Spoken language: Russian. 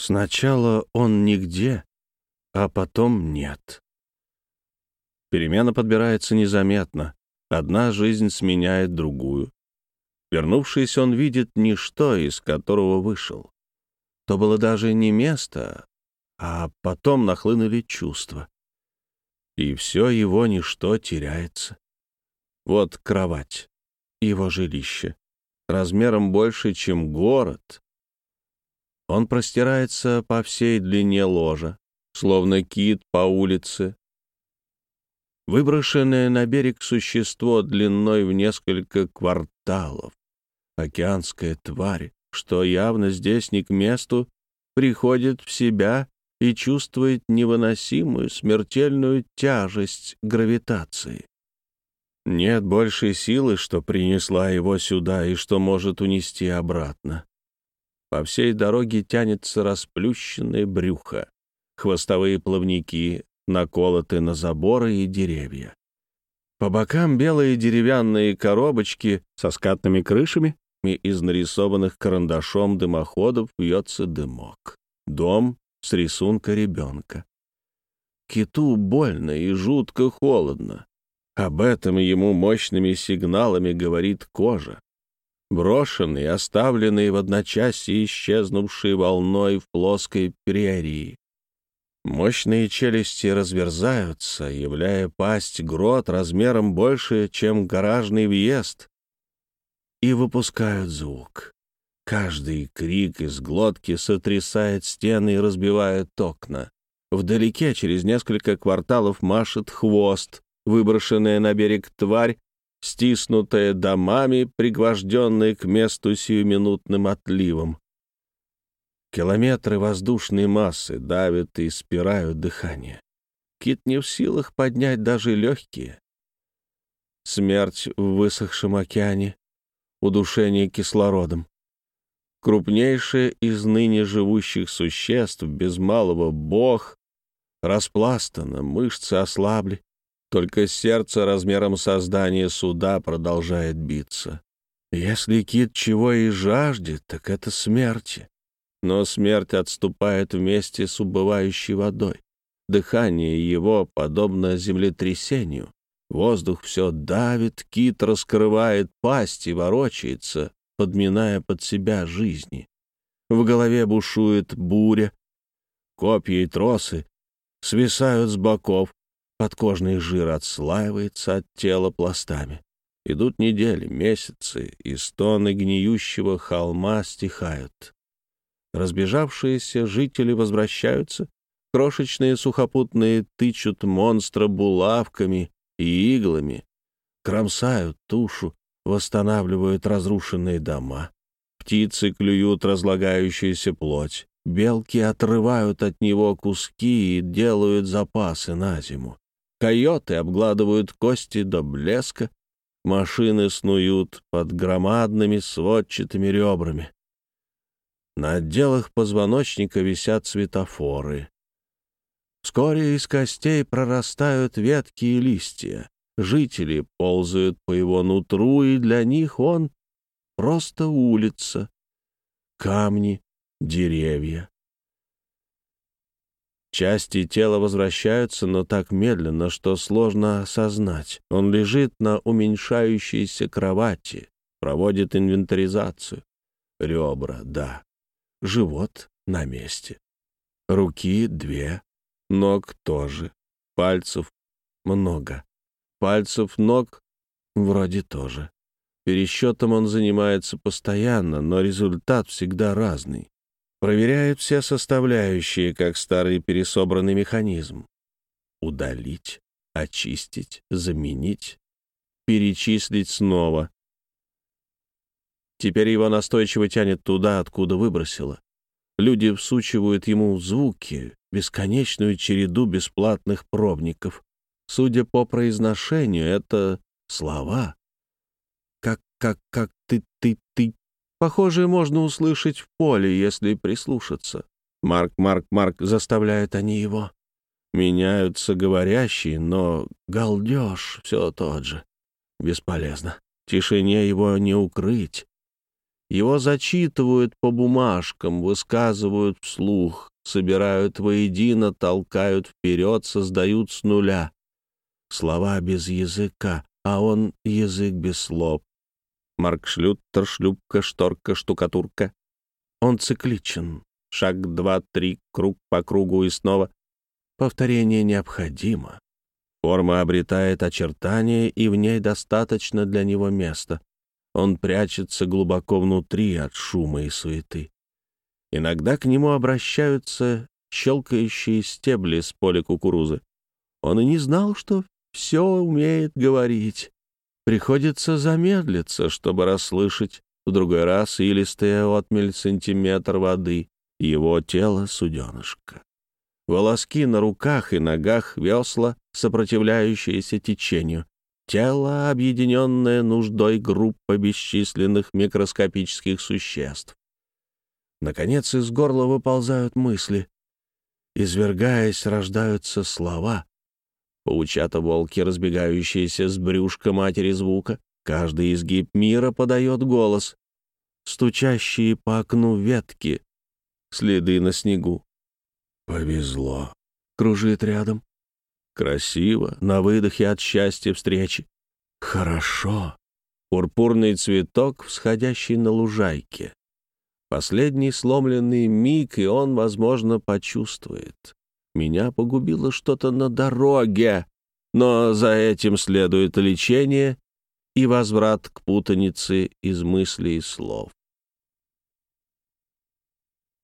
Сначала он нигде, а потом нет. Перемена подбирается незаметно. Одна жизнь сменяет другую. Вернувшись, он видит ничто, из которого вышел. То было даже не место, а потом нахлынули чувства. И все его ничто теряется. Вот кровать, его жилище, размером больше, чем город. Он простирается по всей длине ложа, словно кит по улице. Выброшенное на берег существо длиной в несколько кварталов. Океанская тварь, что явно здесь не к месту, приходит в себя и чувствует невыносимую смертельную тяжесть гравитации. Нет большей силы, что принесла его сюда и что может унести обратно. По всей дороге тянется расплющенное брюхо, хвостовые плавники наколоты на заборы и деревья. По бокам белые деревянные коробочки со скатными крышами, и из нарисованных карандашом дымоходов вьется дымок. Дом с рисунка ребенка. Киту больно и жутко холодно. Об этом ему мощными сигналами говорит кожа. Брошенный, оставленный в одночасье исчезнувшей волной в плоской прерии. Мощные челюсти разверзаются, являя пасть грот размером больше, чем гаражный въезд, и выпускают звук. Каждый крик из глотки сотрясает стены и разбивает окна. Вдалеке, через несколько кварталов, машет хвост, выброшенная на берег тварь, стиснутая домами, пригвожденная к месту сиюминутным отливом. Километры воздушной массы давят и спирают дыхание. Кит не в силах поднять даже легкие. Смерть в высохшем океане, удушение кислородом. Крупнейшее из ныне живущих существ, без малого бог, распластано, мышцы ослабли, только сердце размером создания суда продолжает биться. Если кит чего и жаждет, так это смерти. Но смерть отступает вместе с убывающей водой. Дыхание его подобно землетрясению. Воздух все давит, кит раскрывает пасть и ворочается, подминая под себя жизни. В голове бушует буря. Копья и тросы свисают с боков, подкожный жир отслаивается от тела пластами. Идут недели, месяцы, и стоны гниющего холма стихают. Разбежавшиеся жители возвращаются, крошечные сухопутные тычут монстра булавками и иглами, кромсают тушу, восстанавливают разрушенные дома. Птицы клюют разлагающуюся плоть, белки отрывают от него куски и делают запасы на зиму. Койоты обгладывают кости до блеска, машины снуют под громадными сводчатыми ребрами. На отделах позвоночника висят светофоры. Вскоре из костей прорастают ветки и листья. Жители ползают по его нутру, и для них он просто улица. Камни, деревья. Части тела возвращаются, но так медленно, что сложно осознать. Он лежит на уменьшающейся кровати, проводит инвентаризацию. Ребра, да. Живот на месте. Руки две, Ног тоже. Пальцев много. Пальцев ног вроде тоже. Пересчетом он занимается постоянно, но результат всегда разный. Проверяет все составляющие, как старый пересобранный механизм. Удалить, очистить, заменить, перечислить снова. Теперь его настойчиво тянет туда, откуда выбросило. Люди всучивают ему звуки, бесконечную череду бесплатных пробников. Судя по произношению, это слова. Как, как, Похожее можно услышать в поле, если прислушаться. Марк, Марк, Марк, заставляют они его. Меняются говорящие, но галдеж все тот же. Бесполезно. Тишине его не укрыть. Его зачитывают по бумажкам, высказывают вслух, собирают воедино, толкают вперед, создают с нуля. Слова без языка, а он язык без слов. Марк Шлюттер, шлюпка, шторка, штукатурка. Он цикличен. Шаг, два, три, круг по кругу и снова. Повторение необходимо. Форма обретает очертания, и в ней достаточно для него места. Он прячется глубоко внутри от шума и суеты. Иногда к нему обращаются щелкающие стебли с поля кукурузы. Он и не знал, что все умеет говорить. Приходится замедлиться, чтобы расслышать в другой раз илистая отмель сантиметр воды, его тело — суденышко. Волоски на руках и ногах весла, сопротивляющиеся течению. Тело, объединенное нуждой группа бесчисленных микроскопических существ. Наконец из горла выползают мысли. Извергаясь, рождаются слова. Паучата-волки, разбегающиеся с брюшка матери звука. Каждый изгиб мира подает голос. Стучащие по окну ветки. Следы на снегу. Повезло. Кружит рядом. Красиво, на выдохе от счастья встречи. Хорошо. Пурпурный цветок, всходящий на лужайке. Последний сломленный миг, и он, возможно, почувствует. Меня погубило что-то на дороге, но за этим следует лечение и возврат к путанице из мыслей и слов.